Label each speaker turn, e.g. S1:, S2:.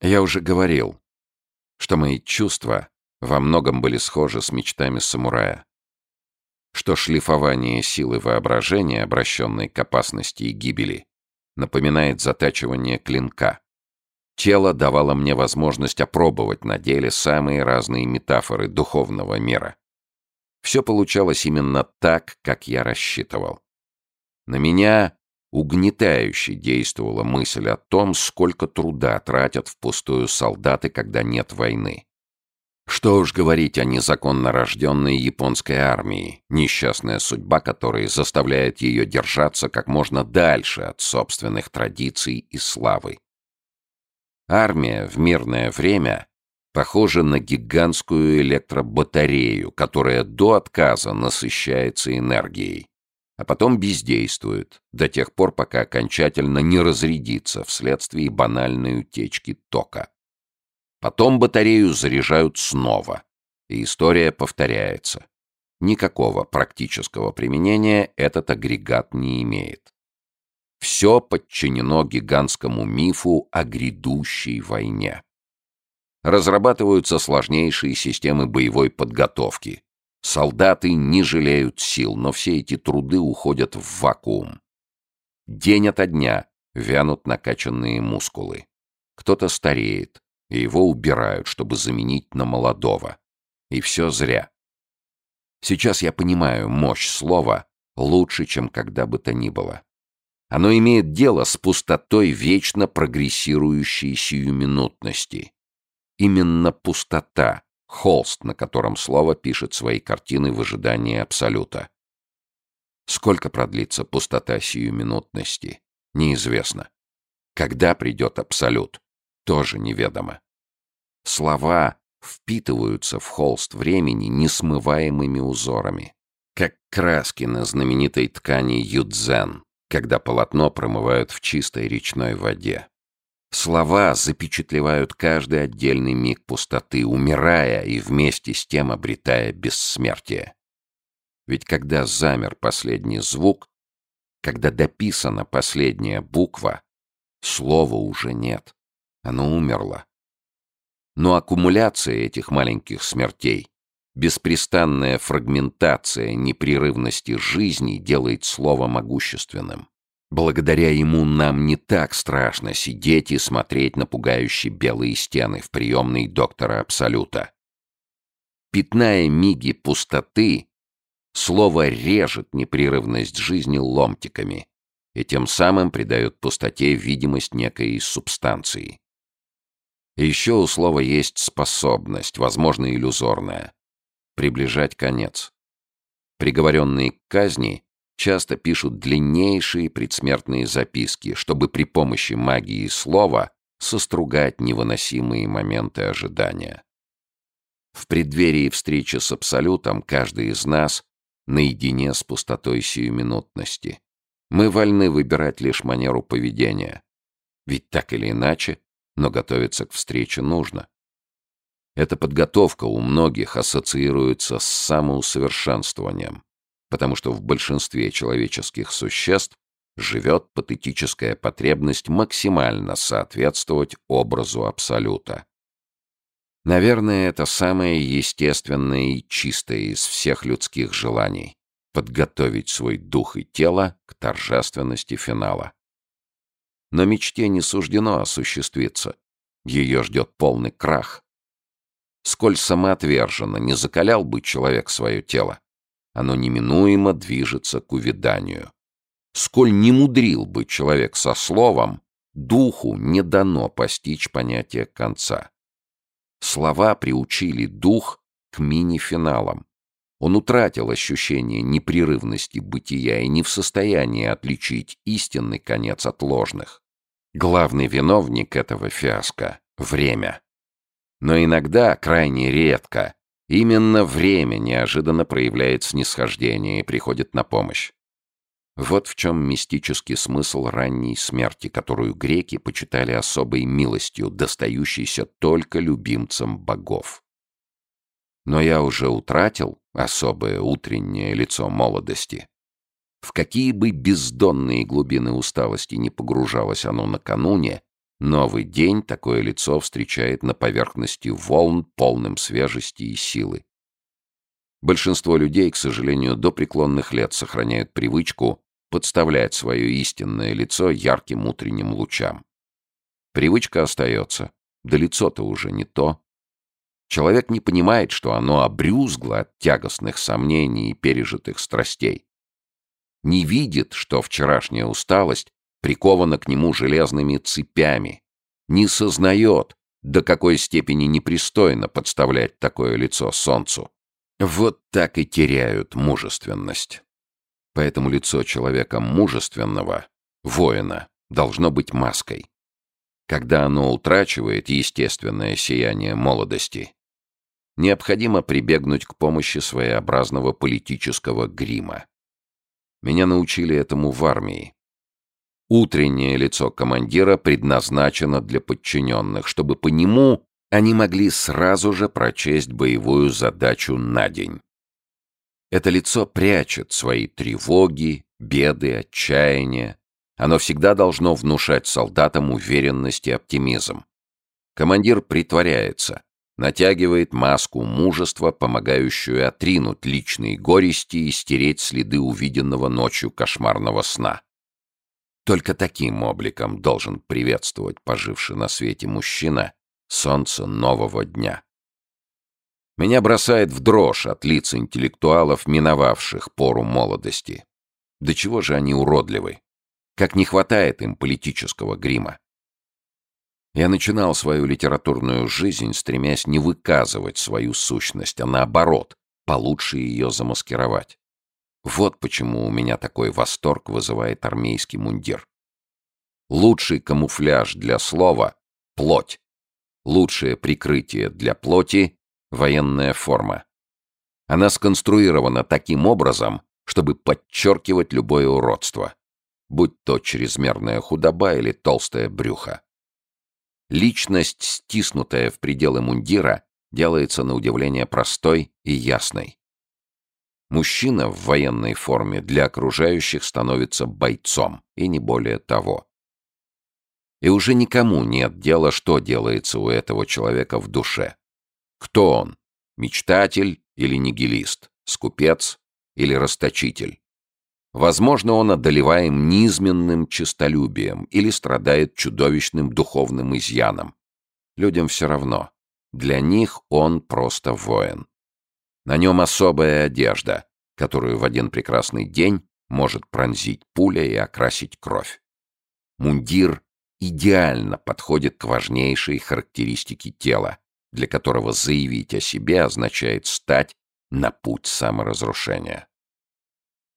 S1: Я уже говорил, что мои чувства во многом были схожи с мечтами самурая. Что шлифование силы воображения, обращенной к опасности и гибели, напоминает затачивание клинка. Тело давало мне возможность опробовать на деле самые разные метафоры духовного мира. Все получалось именно так, как я рассчитывал. На меня угнетающе действовала мысль о том, сколько труда тратят впустую солдаты, когда нет войны. Что уж говорить о незаконно рожденной японской армии, несчастная судьба которой заставляет ее держаться как можно дальше от собственных традиций и славы. Армия в мирное время похожа на гигантскую электробатарею, которая до отказа насыщается энергией, а потом бездействует до тех пор, пока окончательно не разрядится вследствие банальной утечки тока. Потом батарею заряжают снова, и история повторяется. Никакого практического применения этот агрегат не имеет. Все подчинено гигантскому мифу о грядущей войне. Разрабатываются сложнейшие системы боевой подготовки. Солдаты не жалеют сил, но все эти труды уходят в вакуум. День ото дня вянут накачанные мускулы. Кто-то стареет, и его убирают, чтобы заменить на молодого. И все зря. Сейчас я понимаю мощь слова лучше, чем когда бы то ни было. Оно имеет дело с пустотой вечно прогрессирующей сиюминутности. Именно пустота, холст, на котором слово пишет свои картины в ожидании абсолюта. Сколько продлится пустота сиюминутности, неизвестно. Когда придет абсолют, тоже неведомо. Слова впитываются в холст времени несмываемыми узорами, как краски на знаменитой ткани юдзен, когда полотно промывают в чистой речной воде. Слова запечатлевают каждый отдельный миг пустоты, умирая и вместе с тем обретая бессмертие. Ведь когда замер последний звук, когда дописана последняя буква, слова уже нет. Оно умерло. Но аккумуляция этих маленьких смертей, беспрестанная фрагментация непрерывности жизни делает слово могущественным. Благодаря ему нам не так страшно сидеть и смотреть на пугающие белые стены в приемной доктора Абсолюта. Пятная миги пустоты, слово режет непрерывность жизни ломтиками и тем самым придает пустоте видимость некой субстанции. еще у слова есть способность, возможно, иллюзорная, приближать конец. Приговоренные к казни часто пишут длиннейшие предсмертные записки, чтобы при помощи магии слова состругать невыносимые моменты ожидания. В преддверии встречи с Абсолютом каждый из нас наедине с пустотой сиюминутности. Мы вольны выбирать лишь манеру поведения. Ведь так или иначе, но готовиться к встрече нужно. Эта подготовка у многих ассоциируется с самоусовершенствованием потому что в большинстве человеческих существ живет патетическая потребность максимально соответствовать образу Абсолюта. Наверное, это самое естественное и чистое из всех людских желаний — подготовить свой дух и тело к торжественности финала. Но мечте не суждено осуществиться. Ее ждет полный крах. Сколь самоотверженно не закалял бы человек свое тело, оно неминуемо движется к увяданию. Сколь не мудрил бы человек со словом, духу не дано постичь понятие конца. Слова приучили дух к мини-финалам. Он утратил ощущение непрерывности бытия и не в состоянии отличить истинный конец от ложных. Главный виновник этого фиаско — время. Но иногда, крайне редко, Именно время неожиданно проявляет снисхождение и приходит на помощь. Вот в чем мистический смысл ранней смерти, которую греки почитали особой милостью, достающейся только любимцам богов. Но я уже утратил особое утреннее лицо молодости. В какие бы бездонные глубины усталости не погружалось оно накануне, Новый день такое лицо встречает на поверхности волн, полным свежести и силы. Большинство людей, к сожалению, до преклонных лет сохраняют привычку подставлять свое истинное лицо ярким утренним лучам. Привычка остается, да лицо-то уже не то. Человек не понимает, что оно обрюзгло от тягостных сомнений и пережитых страстей. Не видит, что вчерашняя усталость прикована к нему железными цепями. Не сознает, до какой степени непристойно подставлять такое лицо солнцу. Вот так и теряют мужественность. Поэтому лицо человека мужественного, воина, должно быть маской. Когда оно утрачивает естественное сияние молодости, необходимо прибегнуть к помощи своеобразного политического грима. Меня научили этому в армии. Утреннее лицо командира предназначено для подчиненных, чтобы по нему они могли сразу же прочесть боевую задачу на день. Это лицо прячет свои тревоги, беды, отчаяния. Оно всегда должно внушать солдатам уверенность и оптимизм. Командир притворяется, натягивает маску мужества, помогающую отринуть личные горести и стереть следы увиденного ночью кошмарного сна. Только таким обликом должен приветствовать поживший на свете мужчина солнце нового дня. Меня бросает в дрожь от лиц интеллектуалов, миновавших пору молодости. До чего же они уродливы? Как не хватает им политического грима. Я начинал свою литературную жизнь, стремясь не выказывать свою сущность, а наоборот, получше ее замаскировать. Вот почему у меня такой восторг вызывает армейский мундир. Лучший камуфляж для слова — плоть. Лучшее прикрытие для плоти — военная форма. Она сконструирована таким образом, чтобы подчеркивать любое уродство, будь то чрезмерная худоба или толстое брюхо. Личность, стиснутая в пределы мундира, делается на удивление простой и ясной. Мужчина в военной форме для окружающих становится бойцом, и не более того. И уже никому нет дела, что делается у этого человека в душе. Кто он? Мечтатель или нигилист? Скупец или расточитель? Возможно, он одолеваем низменным честолюбием или страдает чудовищным духовным изъяном. Людям все равно. Для них он просто воин. На нем особая одежда, которую в один прекрасный день может пронзить пуля и окрасить кровь. Мундир идеально подходит к важнейшей характеристике тела, для которого заявить о себе означает стать на путь саморазрушения.